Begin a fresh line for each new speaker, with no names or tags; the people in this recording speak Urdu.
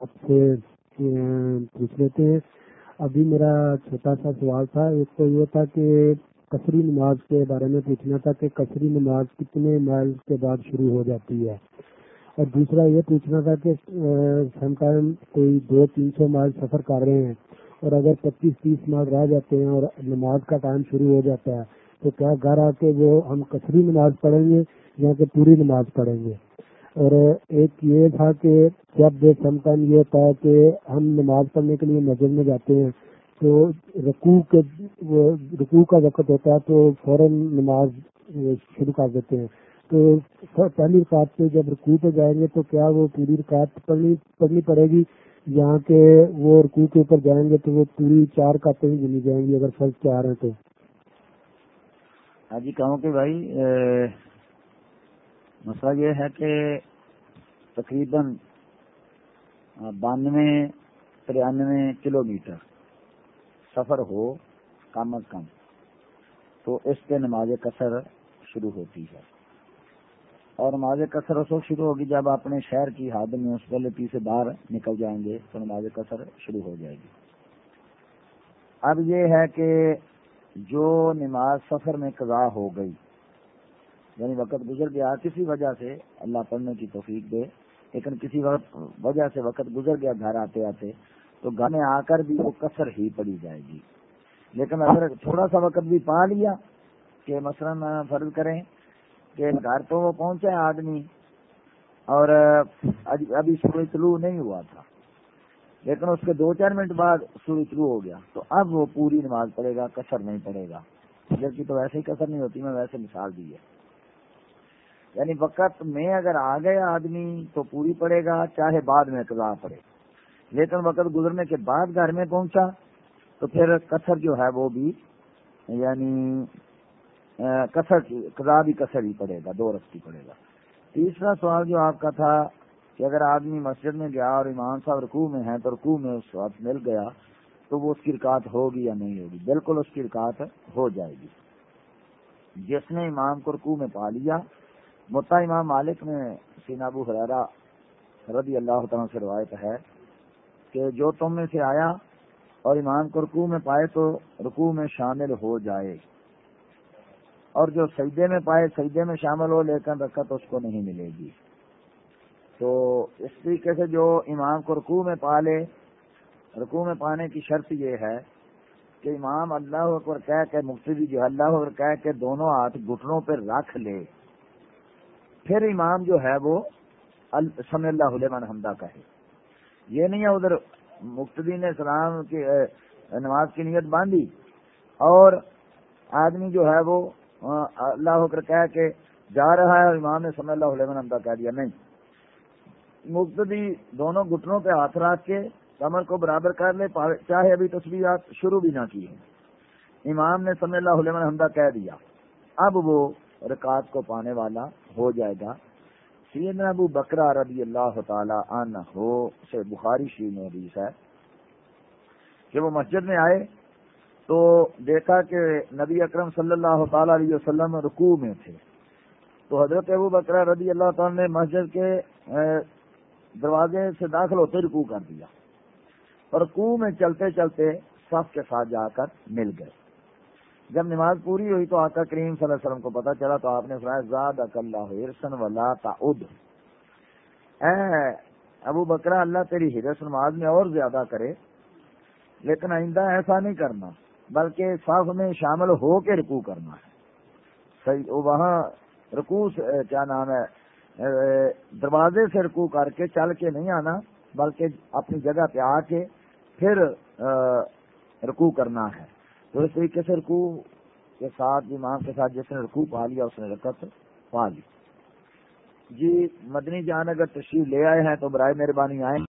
آپ سے پوچھ لیتے ہیں۔ ابھی میرا چھوٹا سا سوال تھا، ایک تو یہ تھا کہ کثری نماز کے بارے میں پوچھنا تھا کہ کثری نماز کتنے مائل کے بعد شروع ہو جاتی ہے۔ اور دوسرا یہ پوچھنا تھا کہ سم ٹائم کوئی دو تین سو مائل سفر کر رہے ہیں اور اگر پچیس تیس مائل رہ جاتے ہیں اور نماز کا ٹائم شروع ہو جاتا ہے، تو کیا گھر آ کے وہ ہم کثری نماز پڑھیں گے یا کہ پوری نماز پڑھیں گے؟ اور ایک یہ تھا کہ جب سم ٹائم یہ ہوتا ہے کہ ہم نماز پڑھنے کے لیے مسجد میں جاتے ہیں، تو رکوع کے رکوع کا وقت ہوتا ہے تو فوراً نماز شروع کر دیتے ہیں۔ تو پہلی رکعت پہ جب رکوع پہ جائیں گے تو کیا وہ پوری رکعت پڑھنی پڑھنی پڑے گی؟ یہاں کے وہ رکوع کے اوپر جائیں گے تو وہ پوری چار کاتے ہی گنی جائیں گی اگر فرض کے رہے تو۔
ہاں جی کہوں کہ بھائی مسئلہ یہ ہے کہ تقریباً بانوے، ترانوے کلو میٹر سفر ہو کم از کم، تو اس پہ نماز قصر شروع ہوتی ہے۔ اور نماز قصر اس وقت شروع ہوگی جب اپنے شہر کی حد میونسپلٹی سے باہر نکل جائیں گے، تو نماز قصر شروع ہو جائے گی۔ اب یہ ہے کہ جو نماز سفر میں قضا ہو گئی یعنی وقت گزر گیا، کسی وجہ سے اللہ پڑھنے کی توفیق دے، لیکن کسی وقت وجہ سے وقت گزر گیا گھر آتے آتے، تو گھر میں آ کر بھی وہ کثر ہی پڑی جائے گی۔ لیکن اگر تھوڑا سا وقت بھی پا لیا کہ مثلا فرض کریں کہ گھر تو وہ پہنچا آدمی، اور ابھی سورج طلوع نہیں ہوا تھا، لیکن اس کے دو چار منٹ بعد سورج طلوع ہو گیا، تو اب وہ پوری نماز پڑے گا، کثر نہیں پڑے گا۔ جبکہ تو ویسے ہی کثر نہیں ہوتی، میں ویسے مثال دی ہے۔ یعنی وقت میں اگر آ گیا آدمی تو پوری پڑے گا، چاہے بعد میں قضا پڑے۔ گا لیکن وقت گزرنے کے بعد گھر میں پہنچا تو پھر کثر جو ہے وہ بھی یعنی کثر قضا بھی کثر ہی پڑے گا، دو رفتی پڑے گا۔ تیسرا سوال جو آپ کا تھا کہ اگر آدمی مسجد میں گیا اور امام صاحب رکوع میں ہیں تو رکوع میں اس وقت مل گیا تو وہ اس کی رکاط ہوگی یا نہیں ہوگی؟ بالکل اس کی رکاط ہو جائے گی۔ جس نے امام کو رکوع میں پا لیا متا امام مالک نے سینا ابو حرارا رضی اللہ تعالیٰ سے روایت ہے کہ جو تم میں سے آیا اور امام کو رکوع میں پائے تو رکوع میں شامل ہو جائے اور جو سجدے میں پائے، سجدے میں شامل ہو، لیکن رکعت اس کو نہیں ملے گی۔ تو اس طریقے سے جو امام کو رکوع میں پا لے، رکوع میں پانے کی شرط یہ ہے کہ امام اللہ اکبر کہہ کے، مفتی جو اللہ اکبر کہہ کے دونوں ہاتھ گھٹنوں پہ رکھ لے۔ پھر امام جو ہے وہ سمی اللہ علیہ حمدہ کہے یہ نہیں ہے ادھر مقتدی نے سلام کی نماز کی نیت باندھی اور آدمی جو ہے وہ اللہ ہو کر کہہ کے جا رہا ہے اور امام نے سمی اللہ علیہ کہہ دیا، نہیں۔ مقتدی دونوں گٹنوں پہ ہاتھ رکھ کے کمر کو برابر کر لے چاہے ابھی تصویرات شروع بھی نہ کی ہیں امام نے سمی اللہ علیہ حمدہ کہہ دیا۔ اب وہ رکعت کو پانے والا ہو جائے گا۔ سیدنا ابو بکرا رضی اللہ تعالی عنہ ہو سے بخاری شی میں حدیث ہے کہ وہ مسجد میں آئے تو دیکھا کہ نبی اکرم صلی اللہ تعالی علیہ وسلم رکوع میں تھے۔ تو حضرت ابو بکرا رضی اللہ تعالی نے مسجد کے دروازے سے داخل ہوتے رکوع کر دیا۔ اور رکوع میں چلتے چلتے صف کے ساتھ جا کر مل گئے۔ جب نماز پوری ہوئی تو آقا کریم صلی اللہ علیہ وسلم کو پتا چلا تو آپ نے فرمایا زاد اللہ ہرسن ولا تعود اے ابو بکرا اللہ تیری ہرس نماز میں اور زیادہ کرے، لیکن آئندہ ایسا نہیں کرنا، بلکہ صاف میں شامل ہو کے رکوع کرنا ہے۔ صحیح وہاں رکوع کیا نام ہے دروازے سے رکوع کر کے، چل کے نہیں آنا، بلکہ اپنی جگہ پہ آ کے پھر رکوع کرنا ہے۔ تو اس طریقے سے رکوع کے ساتھ امام کے ساتھ جس نے رکوع پا لیا، اس نے رکت پا لی۔ جی مدنی جان اگر تشریف لے آئے ہیں تو برائے مہربانی آئیں۔